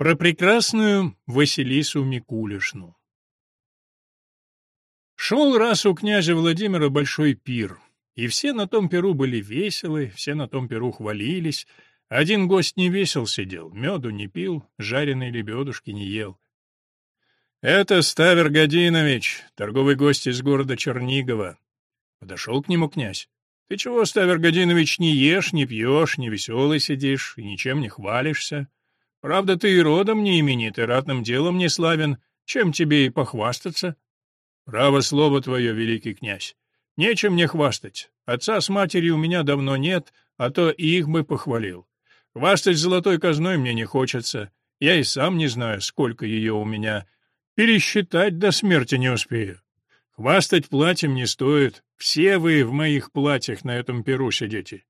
про прекрасную Василису Микулишну. Шел раз у князя Владимира большой пир, и все на том пиру были веселы, все на том пиру хвалились. Один гость не весел сидел, меду не пил, жареной лебедушки не ел. «Это Ставер Годинович, торговый гость из города Чернигова». Подошел к нему князь. «Ты чего, Ставер Годинович, не ешь, не пьешь, не веселый сидишь и ничем не хвалишься?» Правда, ты и родом не именит, и ратным делом не славен. Чем тебе и похвастаться? Право слово твое, великий князь. Нечем мне хвастать. Отца с матерью у меня давно нет, а то и их бы похвалил. Хвастать золотой казной мне не хочется. Я и сам не знаю, сколько ее у меня. Пересчитать до смерти не успею. Хвастать платьем не стоит. Все вы в моих платьях на этом перу сидите.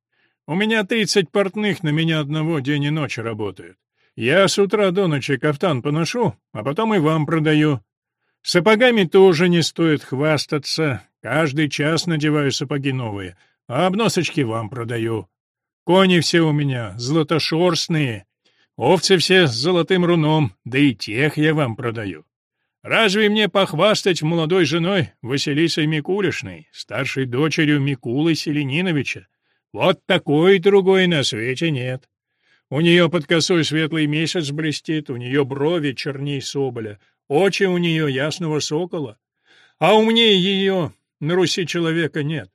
У меня тридцать портных на меня одного день и ночь работают. Я с утра до ночи кафтан поношу, а потом и вам продаю. Сапогами тоже не стоит хвастаться. Каждый час надеваю сапоги новые, а обносочки вам продаю. Кони все у меня золотошерстные, овцы все с золотым руном, да и тех я вам продаю. Разве мне похвастать молодой женой Василисой Микулишной, старшей дочерью Микулы Селениновича? Вот такой другой на свете нет. У нее под косой светлый месяц блестит, у нее брови черней соболя, очи у нее ясного сокола. А умнее ее на Руси человека нет.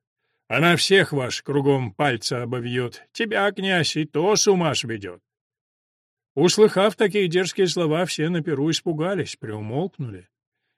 Она всех ваш кругом пальца обовьет, тебя, князь, и то с ума сведет. Услыхав такие дерзкие слова, все на перу испугались, приумолкнули.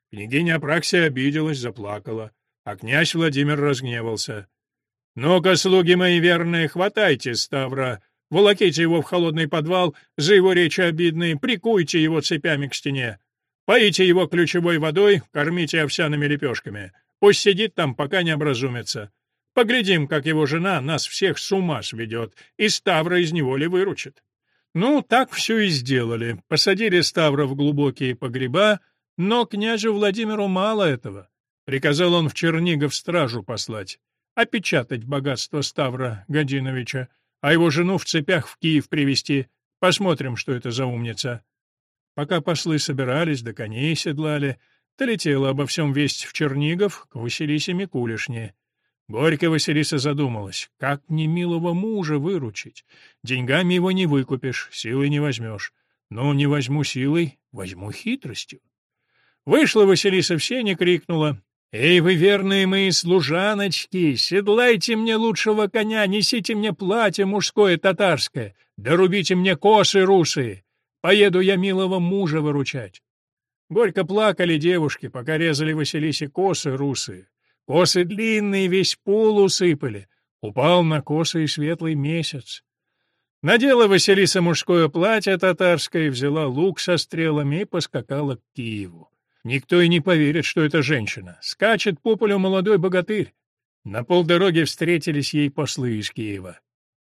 Княгиня Апраксия обиделась, заплакала, а князь Владимир разгневался. — Ну-ка, слуги мои верные, хватайте Ставра, волоките его в холодный подвал, за его речи обидные, прикуйте его цепями к стене. Поите его ключевой водой, кормите овсяными лепешками. Пусть сидит там, пока не образумится. Поглядим, как его жена нас всех с ума сведет и Ставра из него ли выручит. Ну, так все и сделали. Посадили Ставра в глубокие погреба, но княже Владимиру мало этого. Приказал он в Чернигов стражу послать, опечатать богатство Ставра Годиновича, а его жену в цепях в Киев привести. Посмотрим, что это за умница». Пока послы собирались, до коней седлали, долетела обо всем весть в Чернигов к Василисе Микулишне. Горько Василиса задумалась, как немилого мужа выручить. Деньгами его не выкупишь, силой не возьмешь. Но не возьму силой, возьму хитростью. Вышла Василиса в сене, крикнула. «Эй, вы верные мои служаночки, седлайте мне лучшего коня, несите мне платье мужское татарское, дорубите мне косы русые, поеду я милого мужа выручать». Горько плакали девушки, пока резали Василисе косы русые. Косы длинные, весь пол усыпали. Упал на косы и светлый месяц. Надела Василиса мужское платье татарское, взяла лук со стрелами и поскакала к Киеву. Никто и не поверит, что это женщина. Скачет по полю молодой богатырь. На полдороге встретились ей послы из Киева.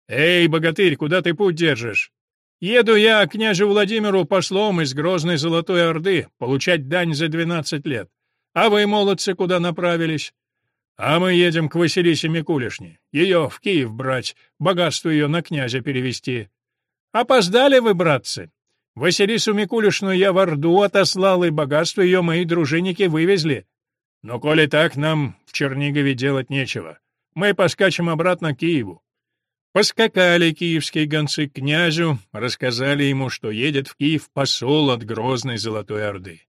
«Эй, богатырь, куда ты путь держишь?» «Еду я княже Владимиру послом из грозной Золотой Орды получать дань за двенадцать лет. А вы, молодцы, куда направились?» «А мы едем к Василисе Микулишне. Ее в Киев брать, богатство ее на князя перевести». «Опоздали вы, братцы. Василису Микулишну я в Орду отослал, и богатство ее мои дружинники вывезли. Но коли так, нам в Чернигове делать нечего. Мы поскачем обратно к Киеву». Поскакали киевские гонцы к князю, рассказали ему, что едет в Киев посол от грозной Золотой Орды.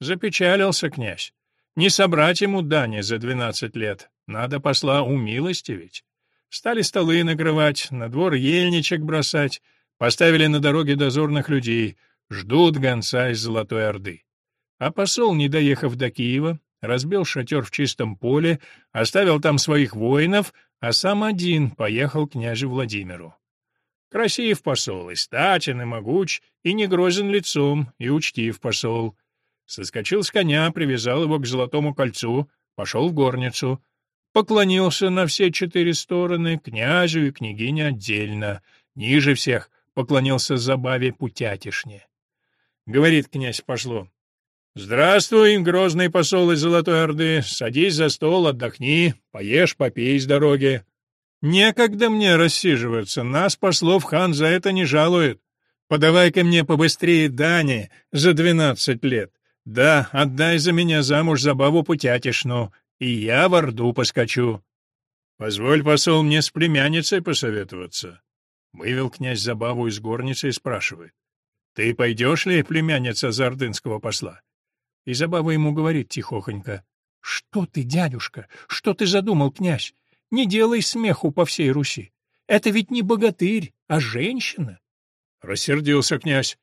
Запечалился князь. Не собрать ему дани за двенадцать лет, надо посла умилостивить. Стали столы накрывать, на двор ельничек бросать, Поставили на дороге дозорных людей, ждут гонца из Золотой Орды. А посол, не доехав до Киева, разбил шатер в чистом поле, оставил там своих воинов, а сам один поехал к князю Владимиру. Красив посол, и статен, и могуч, и не грозен лицом, и учтив посол. Соскочил с коня, привязал его к золотому кольцу, пошел в горницу, поклонился на все четыре стороны, князю и княгине отдельно, ниже всех, поклонился забаве путятишне. Говорит князь пошло. «Здравствуй, грозный посол из Золотой Орды. Садись за стол, отдохни, поешь, попей с дороги. Некогда мне рассиживаться, нас, послов, хан за это не жалует. Подавай-ка мне побыстрее дани за двенадцать лет. Да, отдай за меня замуж забаву путятишну, и я в Орду поскочу. Позволь, посол, мне с племянницей посоветоваться. Вывел князь Забаву из горницы и спрашивает. «Ты пойдешь ли, племянница Зардынского посла?» И Забава ему говорит тихохонько. «Что ты, дядюшка? Что ты задумал, князь? Не делай смеху по всей Руси. Это ведь не богатырь, а женщина». Рассердился князь.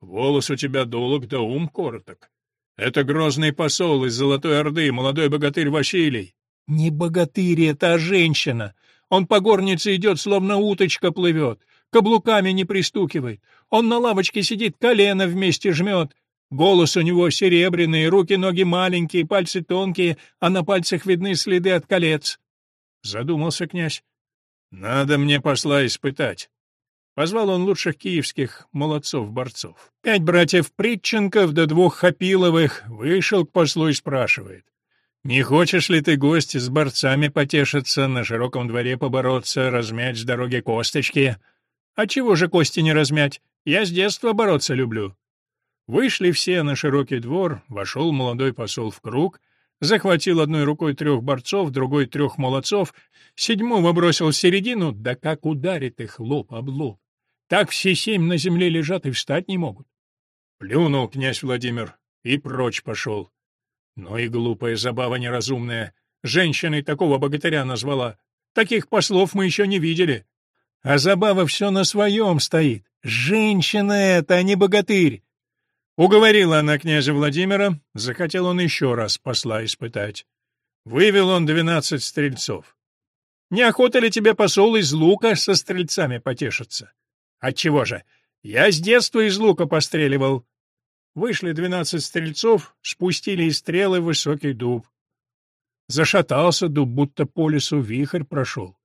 «Волос у тебя долг да ум короток. Это грозный посол из Золотой Орды, молодой богатырь Василий». «Не богатырь это, а женщина. Он по горнице идет, словно уточка плывет, каблуками не пристукивает. Он на лавочке сидит, колено вместе жмет. Голос у него серебряный, руки-ноги маленькие, пальцы тонкие, а на пальцах видны следы от колец. Задумался князь. Надо мне посла испытать. Позвал он лучших киевских молодцов-борцов. Пять братьев Притченков до да двух Хапиловых вышел к послу и спрашивает. Не хочешь ли ты, гости, с борцами потешиться, на широком дворе побороться, размять с дороги косточки? А чего же кости не размять? Я с детства бороться люблю». Вышли все на широкий двор, вошел молодой посол в круг, захватил одной рукой трех борцов, другой трех молодцов, седьмого бросил в середину, да как ударит их лоб об лоб. Так все семь на земле лежат и встать не могут. Плюнул князь Владимир и прочь пошел. «Ну и глупая забава неразумная. Женщиной такого богатыря назвала. Таких послов мы еще не видели». «А забава все на своем стоит. Женщина это, а не богатырь!» Уговорила она князя Владимира, захотел он еще раз посла испытать. Вывел он двенадцать стрельцов. Не охота ли тебе, посол, из лука со стрельцами потешиться?» «Отчего же? Я с детства из лука постреливал вышли двенадцать стрельцов, спустили из стрелы высокий дуб. Зашатался дуб, будто по лесу вихрь прошел.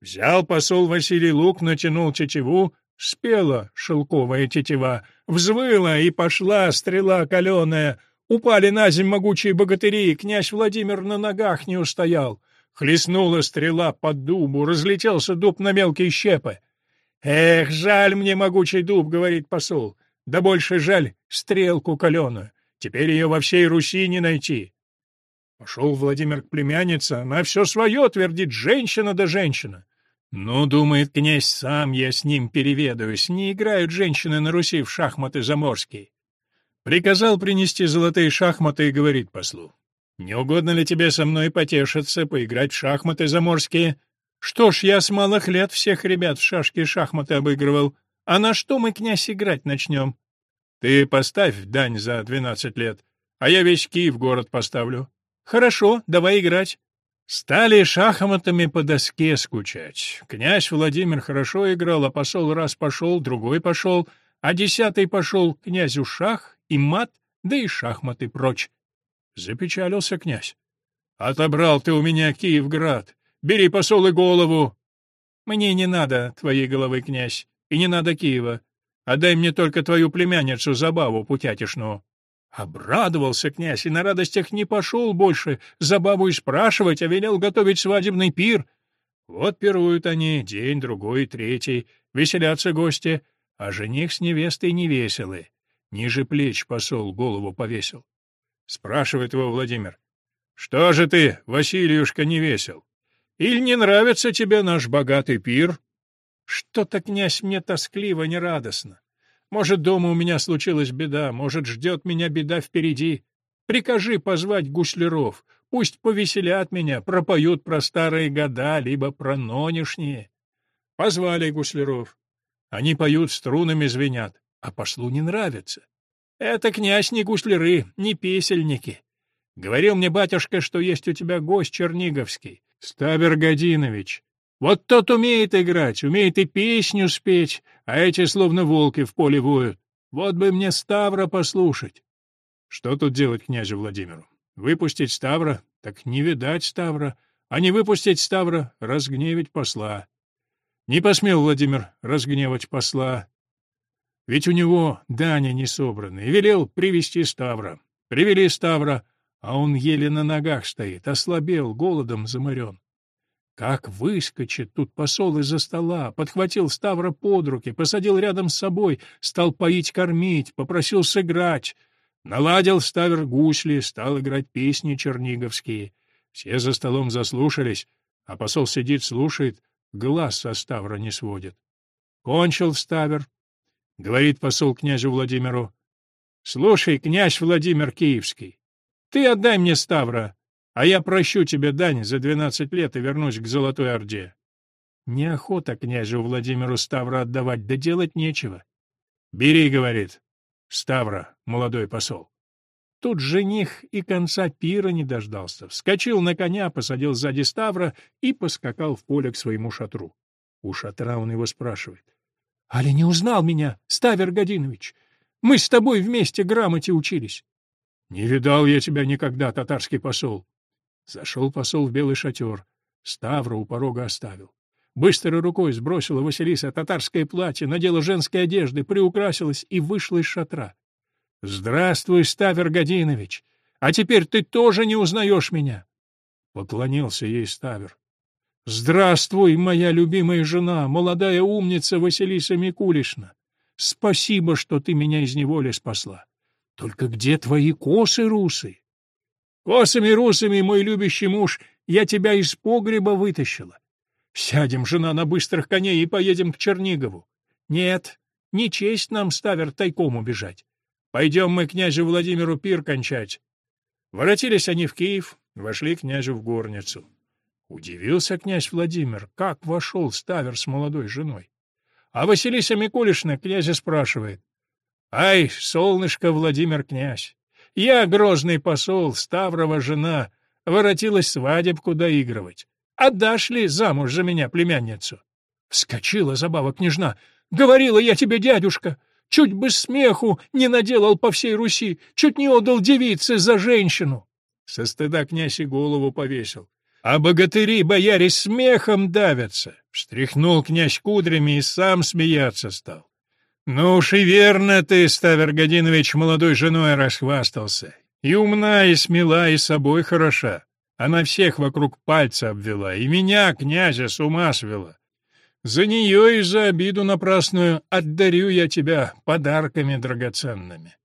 Взял посол Василий лук, натянул тетиву, спела шелковая тетива, взвыла и пошла стрела каленая. Упали на земь могучие богатыри, князь Владимир на ногах не устоял. Хлестнула стрела под дубу, разлетелся дуб на мелкие щепы. «Эх, жаль мне могучий дуб», — говорит посол, да больше жаль стрелку каленую. Теперь ее во всей Руси не найти. Пошел Владимир к племяннице, она все свое твердит, женщина да женщина. Ну, думает князь, сам я с ним переведаюсь, не играют женщины на Руси в шахматы заморские. Приказал принести золотые шахматы и говорит послу. «Не угодно ли тебе со мной потешиться, поиграть в шахматы заморские?» «Что ж, я с малых лет всех ребят в шашки и шахматы обыгрывал. А на что мы, князь, играть начнем? Ты поставь дань за двенадцать лет, а я весь Киев город поставлю. Хорошо, давай играть. Стали шахматами по доске скучать. Князь Владимир хорошо играл, а посол раз пошел, другой пошел, а десятый пошел князю шах и мат, да и шахматы прочь. Запечалился князь. Отобрал ты у меня Киевград. Бери посол и голову. Мне не надо твоей головы, князь и не надо Киева. Отдай мне только твою племянницу Забаву Путятишну». Обрадовался князь и на радостях не пошел больше Забаву и спрашивать, а велел готовить свадебный пир. Вот пируют они день, другой, третий, веселятся гости, а жених с невестой не веселы. Ниже плеч посол голову повесил. Спрашивает его Владимир. «Что же ты, Васильюшка, не весел? Или не нравится тебе наш богатый пир?» Что-то, князь, мне тоскливо, нерадостно. Может, дома у меня случилась беда, может, ждет меня беда впереди. Прикажи позвать гусляров, пусть повеселят меня, пропоют про старые года, либо про нонешние. Позвали гусляров. Они поют, струнами звенят, а послу не нравится. Это, князь, не гусляры, не песельники. Говорил мне батюшка, что есть у тебя гость черниговский, Ставер Годинович. Вот тот умеет играть, умеет и песню спеть, а эти словно волки в поле воют. Вот бы мне Ставра послушать. Что тут делать княже Владимиру? Выпустить Ставра? Так не видать Ставра. А не выпустить Ставра — разгневить посла. Не посмел Владимир разгневать посла. Ведь у него дани не собраны, и велел привести Ставра. Привели Ставра, а он еле на ногах стоит, ослабел, голодом заморен. Как выскочит тут посол из-за стола, подхватил Ставра под руки, посадил рядом с собой, стал поить-кормить, попросил сыграть. Наладил Ставр гусли, стал играть песни черниговские. Все за столом заслушались, а посол сидит, слушает, глаз со Ставра не сводит. Кончил Ставр. Говорит посол князю Владимиру. — Слушай, князь Владимир Киевский, ты отдай мне Ставра, а я прощу тебя, Дани, за двенадцать лет и вернусь к Золотой Орде. Неохота княжу Владимиру Ставра отдавать, да делать нечего. Бери, говорит. Ставра, молодой посол. Тут жених и конца пира не дождался. Вскочил на коня, посадил сзади Ставра и поскакал в поле к своему шатру. У шатра он его спрашивает. — Али не узнал меня, Ставер Годинович? Мы с тобой вместе грамоте учились. — Не видал я тебя никогда, татарский посол. Зашел посол в белый шатер. Ставра у порога оставил. Быстро рукой сбросила Василиса татарское платье, надела женской одежды, приукрасилась и вышла из шатра. — Здравствуй, Ставер Годинович! А теперь ты тоже не узнаешь меня! Поклонился ей Ставер. — Здравствуй, моя любимая жена, молодая умница Василиса Микулишна! Спасибо, что ты меня из неволи спасла. Только где твои косы русы? Косами русами мой любящий муж, я тебя из погреба вытащила. Сядем, жена, на быстрых коней и поедем к Чернигову. Нет, не честь нам, ставер, тайком убежать. Пойдем мы князю Владимиру пир кончать. Воротились они в Киев, вошли княжу в горницу. Удивился князь Владимир, как вошел ставер с молодой женой. А Василиса Микулишна князя спрашивает. «Ай, солнышко, Владимир князь, я грозный посол, Ставрова жена, воротилась свадебку доигрывать. Отдашь ли замуж за меня племянницу?» Вскочила забава княжна. «Говорила я тебе, дядюшка, чуть бы смеху не наделал по всей Руси, чуть не отдал девице за женщину». Со стыда князь и голову повесил. А богатыри бояре смехом давятся. Встряхнул князь кудрями и сам смеяться стал. «Ну уж и верно ты, Ставергодинович, молодой женой расхвастался. И умна, и смела, и собой хороша. Она всех вокруг пальца обвела, и меня, князя, с ума свела. За нее и за обиду напрасную отдарю я тебя подарками драгоценными».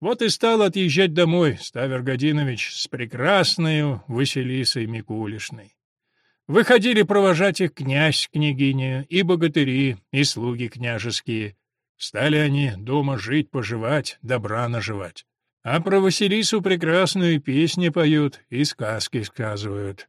Вот и стал отъезжать домой Ставергодинович с прекрасною Василисой Микулишной. Выходили провожать их князь, княгиня, и богатыри, и слуги княжеские — Стали они дома жить, поживать, добра наживать. А про Василису прекрасную песни поют и сказки сказывают.